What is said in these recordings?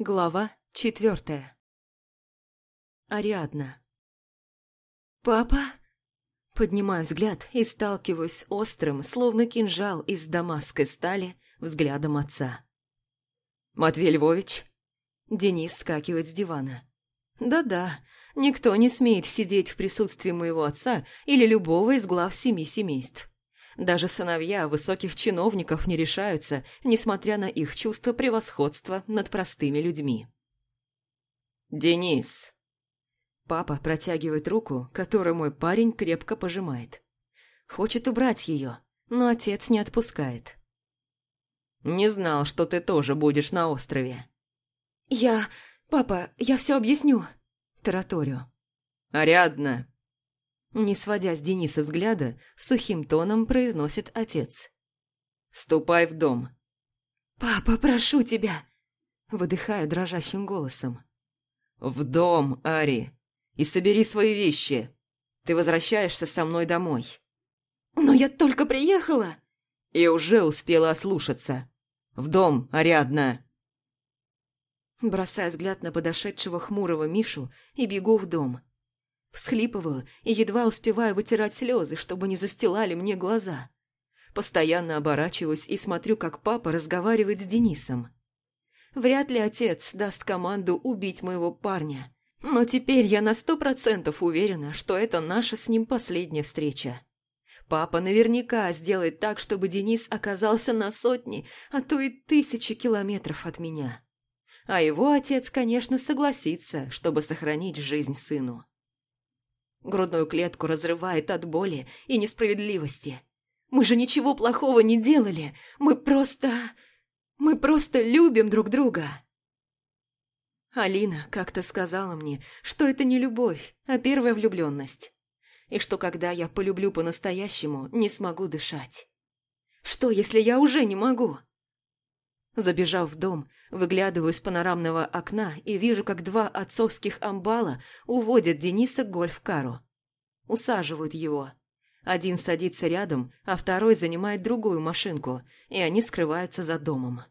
Глава четвертая. Ариадна. «Папа?» Поднимаю взгляд и сталкиваюсь острым, словно кинжал из дамасской стали, взглядом отца. «Матвей Львович?» Денис скакивает с дивана. «Да-да, никто не смеет сидеть в присутствии моего отца или любого из глав семи семейств. Даже сыновья высоких чиновников не решаются, несмотря на их чувство превосходства над простыми людьми. «Денис!» Папа протягивает руку, которую мой парень крепко пожимает. Хочет убрать ее, но отец не отпускает. «Не знал, что ты тоже будешь на острове». «Я... Папа, я все объясню», – тараторю. «Ариадна, не сводя с Дениса взгляда, сухим тоном произносит отец. «Ступай в дом». «Папа, прошу тебя!» Выдыхаю дрожащим голосом. «В дом, Ари, и собери свои вещи. Ты возвращаешься со мной домой». «Но я только приехала!» «И уже успела ослушаться. В дом, Ариадна!» Бросаю взгляд на подошедшего хмурого Мишу и бегу в дом. Всхлипываю и едва успеваю вытирать слезы, чтобы не застилали мне глаза. Постоянно оборачиваюсь и смотрю, как папа разговаривает с Денисом. Вряд ли отец даст команду убить моего парня. Но теперь я на сто процентов уверена, что это наша с ним последняя встреча. Папа наверняка сделает так, чтобы Денис оказался на сотни, а то и тысячи километров от меня. А его отец, конечно, согласится, чтобы сохранить жизнь сыну. Грудную клетку разрывает от боли и несправедливости. Мы же ничего плохого не делали. Мы просто... Мы просто любим друг друга. Алина как-то сказала мне, что это не любовь, а первая влюбленность. И что когда я полюблю по-настоящему, не смогу дышать. Что, если я уже не могу? Забежав в дом, выглядываю из панорамного окна и вижу, как два отцовских амбала уводят Дениса к гольф-кару. Усаживают его. Один садится рядом, а второй занимает другую машинку, и они скрываются за домом.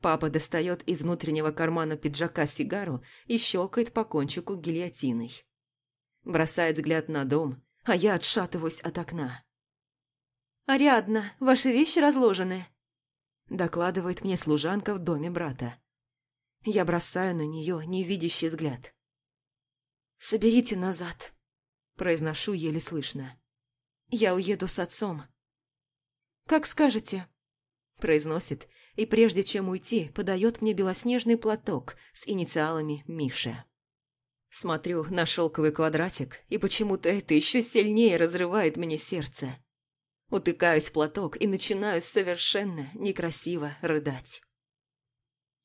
Папа достает из внутреннего кармана пиджака сигару и щелкает по кончику гильотиной. Бросает взгляд на дом, а я отшатываюсь от окна. «Ариадна, ваши вещи разложены», докладывает мне служанка в доме брата. Я бросаю на нее невидящий взгляд. «Соберите назад», – произношу еле слышно. «Я уеду с отцом». «Как скажете», – произносит, и прежде чем уйти, подает мне белоснежный платок с инициалами Миша. Смотрю на шелковый квадратик, и почему-то это еще сильнее разрывает мне сердце. Утыкаюсь в платок и начинаю совершенно некрасиво рыдать.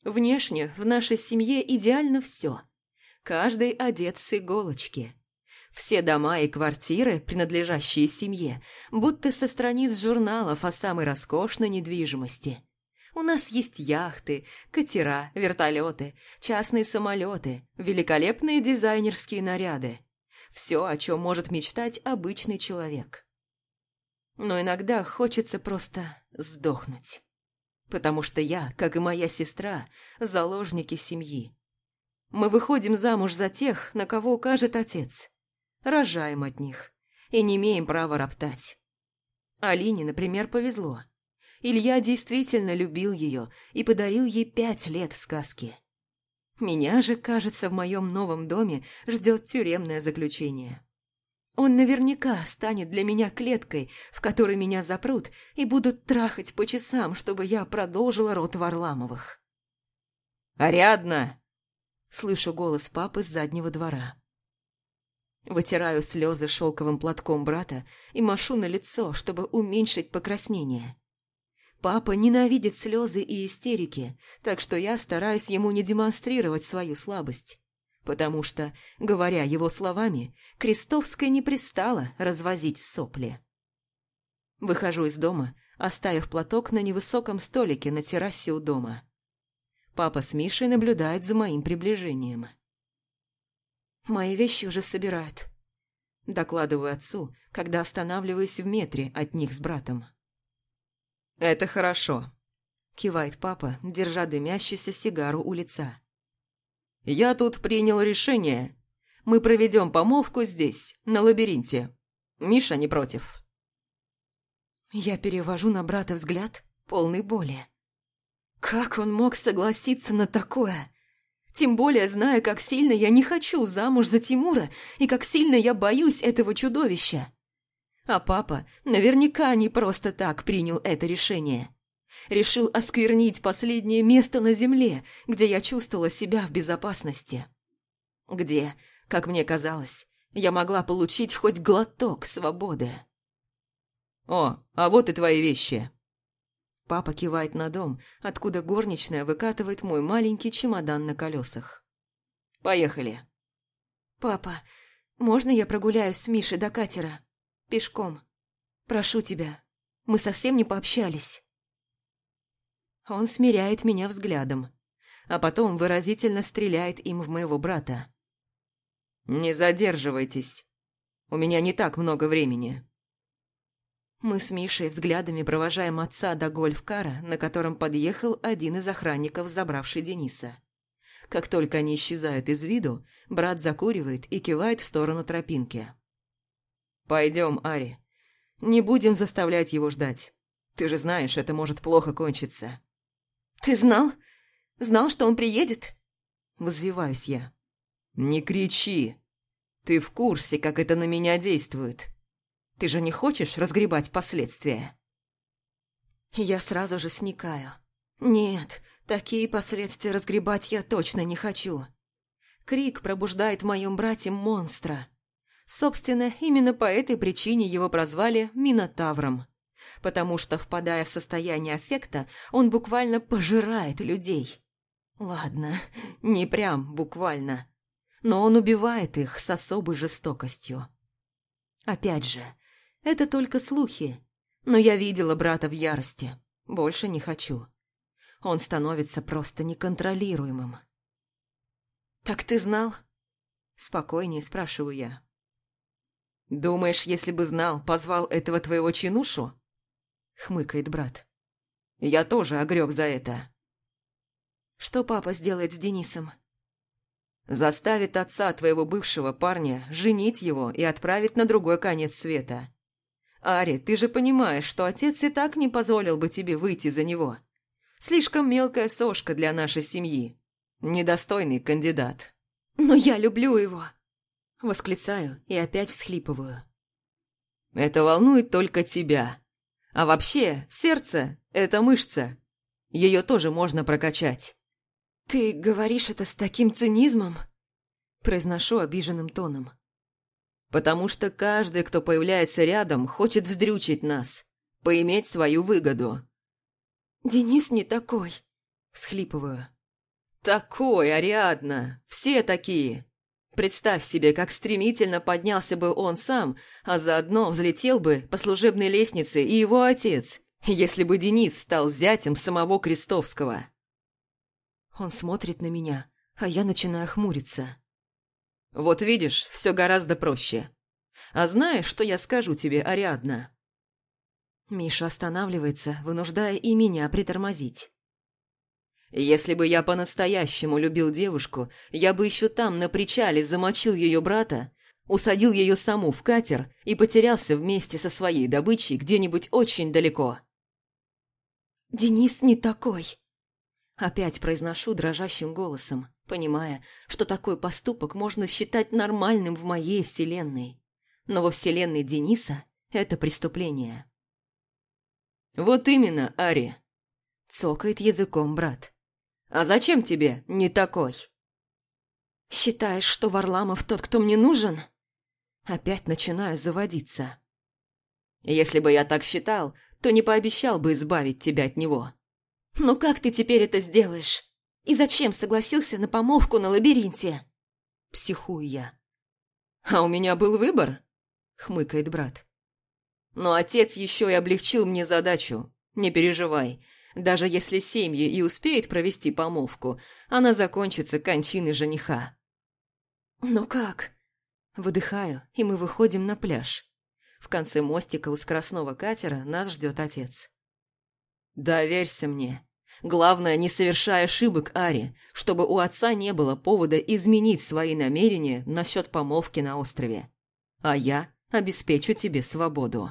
Внешне в нашей семье идеально все. Каждый одет с иголочки. Все дома и квартиры, принадлежащие семье, будто со страниц журналов о самой роскошной недвижимости. У нас есть яхты, катера, вертолеты, частные самолеты, великолепные дизайнерские наряды. Все, о чем может мечтать обычный человек но иногда хочется просто сдохнуть. Потому что я, как и моя сестра, заложники семьи. Мы выходим замуж за тех, на кого укажет отец. Рожаем от них и не имеем права роптать. Алине, например, повезло. Илья действительно любил ее и подарил ей пять лет сказки. Меня же, кажется, в моем новом доме ждет тюремное заключение. Он наверняка станет для меня клеткой, в которой меня запрут и будут трахать по часам, чтобы я продолжила род Варламовых. «Ариадна!» Слышу голос папы с заднего двора. Вытираю слезы шелковым платком брата и машу на лицо, чтобы уменьшить покраснение. Папа ненавидит слезы и истерики, так что я стараюсь ему не демонстрировать свою слабость потому что, говоря его словами, Крестовская не пристала развозить сопли. Выхожу из дома, оставив платок на невысоком столике на террасе у дома. Папа с Мишей наблюдает за моим приближением. «Мои вещи уже собирают», – докладываю отцу, когда останавливаюсь в метре от них с братом. «Это хорошо. Кивает папа, держа дымящуюся сигару у лица. «Я тут принял решение. Мы проведем помолвку здесь, на лабиринте. Миша не против». Я перевожу на брата взгляд, полный боли. Как он мог согласиться на такое? Тем более, зная, как сильно я не хочу замуж за Тимура и как сильно я боюсь этого чудовища. А папа наверняка не просто так принял это решение. Решил осквернить последнее место на земле, где я чувствовала себя в безопасности. Где, как мне казалось, я могла получить хоть глоток свободы. «О, а вот и твои вещи!» Папа кивает на дом, откуда горничная выкатывает мой маленький чемодан на колесах. «Поехали!» «Папа, можно я прогуляюсь с Мишей до катера? Пешком. Прошу тебя. Мы совсем не пообщались». Он смиряет меня взглядом, а потом выразительно стреляет им в моего брата. «Не задерживайтесь. У меня не так много времени». Мы с Мишей взглядами провожаем отца до гольф-кара, на котором подъехал один из охранников, забравший Дениса. Как только они исчезают из виду, брат закуривает и кивает в сторону тропинки. «Пойдем, Ари. Не будем заставлять его ждать. Ты же знаешь, это может плохо кончиться». «Ты знал? Знал, что он приедет?» Возвиваюсь я. «Не кричи. Ты в курсе, как это на меня действует. Ты же не хочешь разгребать последствия?» Я сразу же сникаю. «Нет, такие последствия разгребать я точно не хочу». Крик пробуждает в моем брате монстра. Собственно, именно по этой причине его прозвали Минотавром. Потому что, впадая в состояние аффекта, он буквально пожирает людей. Ладно, не прям буквально. Но он убивает их с особой жестокостью. Опять же, это только слухи. Но я видела брата в ярости. Больше не хочу. Он становится просто неконтролируемым. «Так ты знал?» Спокойнее спрашиваю я. «Думаешь, если бы знал, позвал этого твоего чинушу?» Хмыкает брат. «Я тоже огреб за это». «Что папа сделает с Денисом?» «Заставит отца твоего бывшего парня женить его и отправить на другой конец света. Ари, ты же понимаешь, что отец и так не позволил бы тебе выйти за него. Слишком мелкая сошка для нашей семьи. Недостойный кандидат. Но я люблю его. Восклицаю и опять всхлипываю. Это волнует только тебя. А вообще, сердце – это мышца. Ее тоже можно прокачать. Ты говоришь это с таким цинизмом? Произношу обиженным тоном. Потому что каждый, кто появляется рядом, хочет вздрючить нас, поиметь свою выгоду. «Денис не такой», – схлипываю. «Такой, Ариадна, все такие. Представь себе, как стремительно поднялся бы он сам, а заодно взлетел бы по служебной лестнице и его отец, если бы Денис стал зятем самого Крестовского». Он смотрит на меня, а я начинаю хмуриться. Вот видишь, все гораздо проще. А знаешь, что я скажу тебе, Ариадна?» Миша останавливается, вынуждая и меня притормозить. «Если бы я по-настоящему любил девушку, я бы еще там, на причале, замочил ее брата, усадил ее саму в катер и потерялся вместе со своей добычей где-нибудь очень далеко». «Денис не такой», — опять произношу дрожащим голосом понимая, что такой поступок можно считать нормальным в моей вселенной. Но во вселенной Дениса это преступление. «Вот именно, Ари!» – цокает языком брат. «А зачем тебе не такой?» «Считаешь, что Варламов тот, кто мне нужен?» Опять начинаю заводиться. «Если бы я так считал, то не пообещал бы избавить тебя от него». «Но как ты теперь это сделаешь?» И зачем согласился на помолвку на лабиринте? Психую я. А у меня был выбор, хмыкает брат. Но отец еще и облегчил мне задачу. Не переживай. Даже если семьи и успеют провести помолвку, она закончится кончиной жениха. «Но как?» Выдыхаю, и мы выходим на пляж. В конце мостика у скоростного катера нас ждет отец. «Доверься мне. Главное, не совершай ошибок, Ари, чтобы у отца не было повода изменить свои намерения насчет помолвки на острове. А я обеспечу тебе свободу.